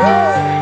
Oh.